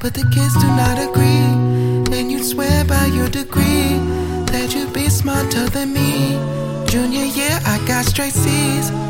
but the kids do not agree. And you'd swear by your degree that you'd be smarter than me. Junior year, I got straight C's.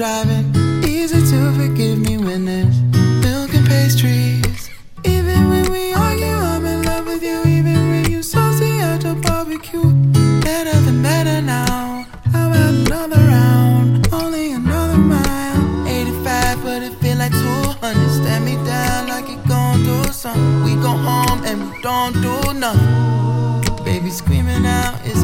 driving. Easy to forgive me when there's milk and pastries. Even when we argue, I'm in love with you. Even when you saucy at the barbecue, better than better now. How about another round? Only another mile. 85, but it feel like 200. Stand me down like it gon' do something. We go home and we don't do nothing. Baby screaming out, is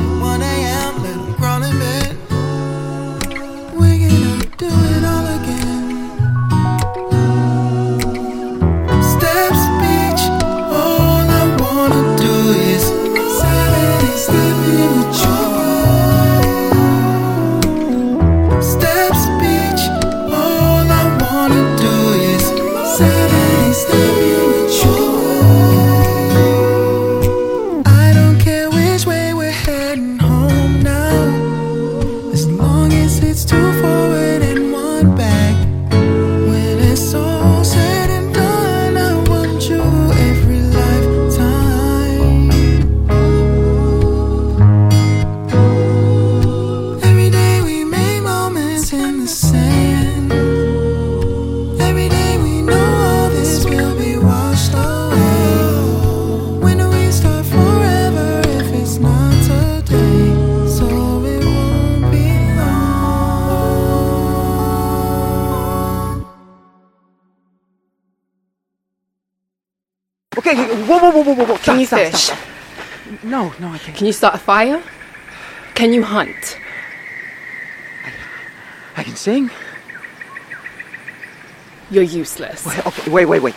Okay, whoa, whoa, whoa, whoa, whoa. Can Stop, you fish? stop, stop. No, no, I can't. Can you start a fire? Can you hunt? I can sing. You're useless. Okay, wait, wait, wait.